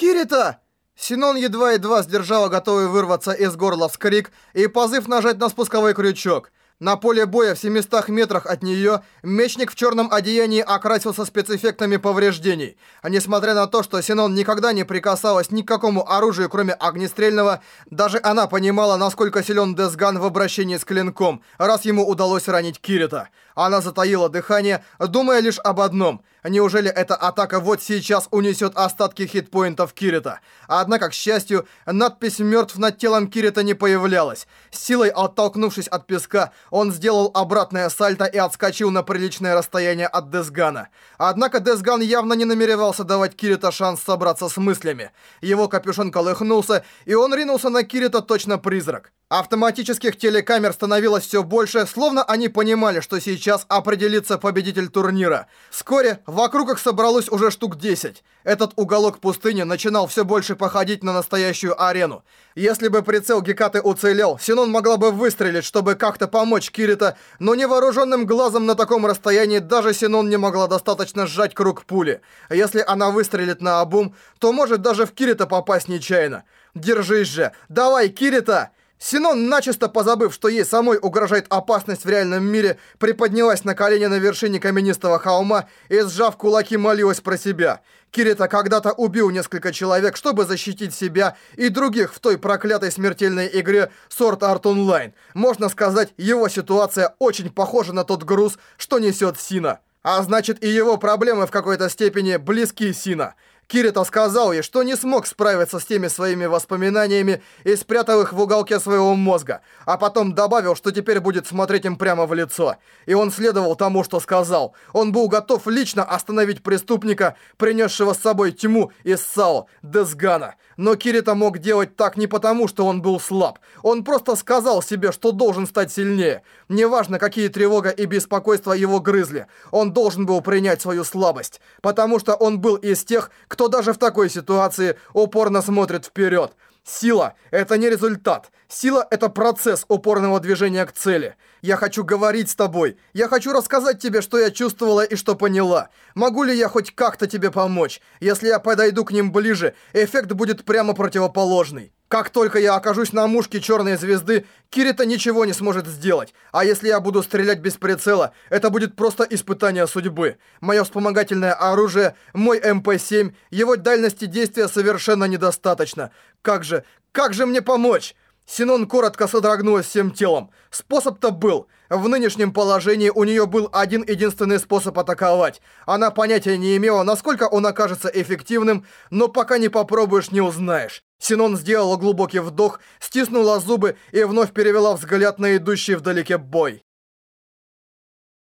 «Кирита!» Синон едва-едва сдержала готовый вырваться из горла вскрик и позыв нажать на спусковой крючок. На поле боя в 700 метрах от нее мечник в черном одеянии окрасился спецэффектами повреждений. А несмотря на то, что Синон никогда не прикасалась ни к какому оружию, кроме огнестрельного, даже она понимала, насколько силен Десган в обращении с клинком, раз ему удалось ранить Кирита. Она затаила дыхание, думая лишь об одном. Неужели эта атака вот сейчас унесет остатки хитпоинтов Кирита? Однако, к счастью, надпись «Мертв над телом Кирита» не появлялась. Силой оттолкнувшись от песка, он сделал обратное сальто и отскочил на приличное расстояние от Десгана. Однако Десган явно не намеревался давать Кирита шанс собраться с мыслями. Его капюшон колыхнулся, и он ринулся на Кирита точно призрак. Автоматических телекамер становилось все больше, словно они понимали, что сейчас определится победитель турнира. Вскоре вокруг их собралось уже штук 10. Этот уголок пустыни начинал все больше походить на настоящую арену. Если бы прицел Гекаты уцелел, Синон могла бы выстрелить, чтобы как-то помочь Кирита, но невооруженным глазом на таком расстоянии даже Синон не могла достаточно сжать круг пули. Если она выстрелит на обум, то может даже в Кирита попасть нечаянно. Держись же! Давай, Кирита! Синон, начисто позабыв, что ей самой угрожает опасность в реальном мире, приподнялась на колени на вершине каменистого холма и, сжав кулаки, молилась про себя. Кирита когда-то убил несколько человек, чтобы защитить себя и других в той проклятой смертельной игре Sword Art Online. Можно сказать, его ситуация очень похожа на тот груз, что несет Сина. А значит, и его проблемы в какой-то степени близки Сина. Кирита сказал ей, что не смог справиться с теми своими воспоминаниями и спрятал их в уголке своего мозга, а потом добавил, что теперь будет смотреть им прямо в лицо. И он следовал тому, что сказал. Он был готов лично остановить преступника, принесшего с собой тьму из САО, Десгана. Но Кирита мог делать так не потому, что он был слаб. Он просто сказал себе, что должен стать сильнее. Неважно, какие тревога и беспокойство его грызли. Он должен был принять свою слабость. Потому что он был из тех, кто даже в такой ситуации упорно смотрит вперед. Сила — это не результат. Сила — это процесс упорного движения к цели. Я хочу говорить с тобой. Я хочу рассказать тебе, что я чувствовала и что поняла. Могу ли я хоть как-то тебе помочь? Если я подойду к ним ближе, эффект будет прямо противоположный. Как только я окажусь на мушке черной звезды, Кирита ничего не сможет сделать. А если я буду стрелять без прицела, это будет просто испытание судьбы. Мое вспомогательное оружие, мой МП-7, его дальности действия совершенно недостаточно. Как же, как же мне помочь? Синон коротко содрогнулась всем телом. Способ-то был. В нынешнем положении у нее был один единственный способ атаковать. Она понятия не имела, насколько он окажется эффективным, но пока не попробуешь, не узнаешь. Синон сделала глубокий вдох, стиснула зубы и вновь перевела взгляд на идущий вдалеке бой.